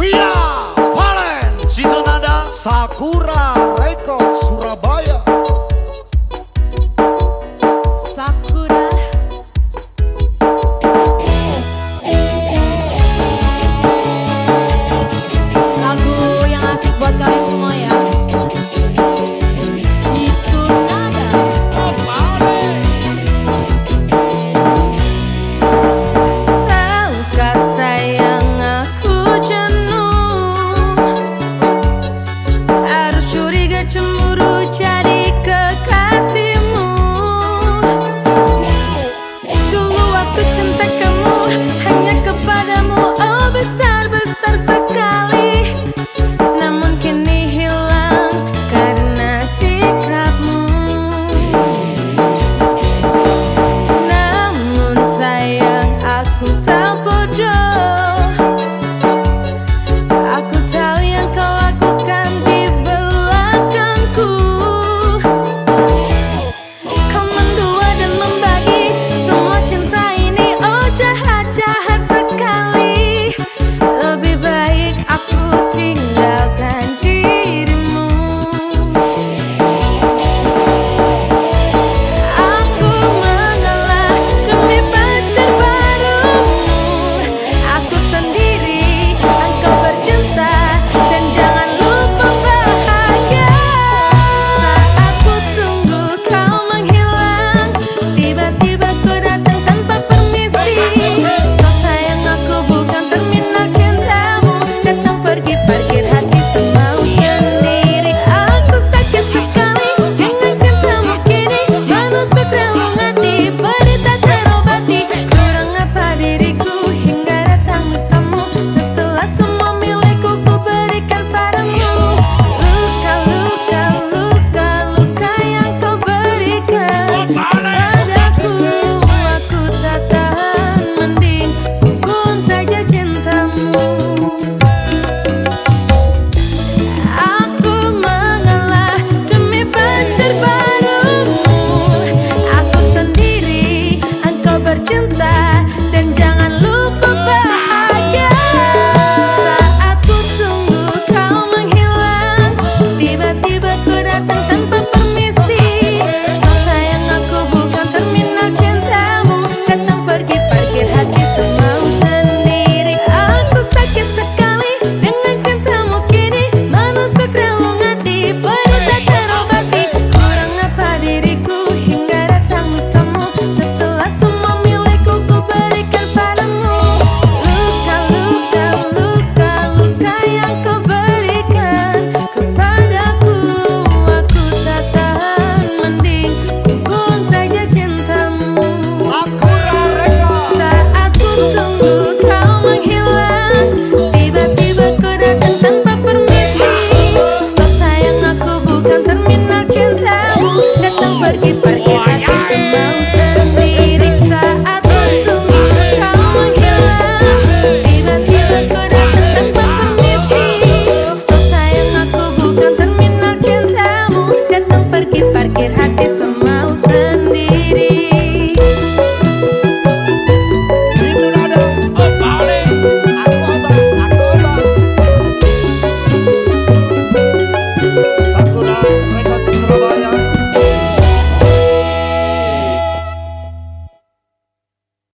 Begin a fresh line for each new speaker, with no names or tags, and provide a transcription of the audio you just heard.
Via Valen.
Sitonada
Sakura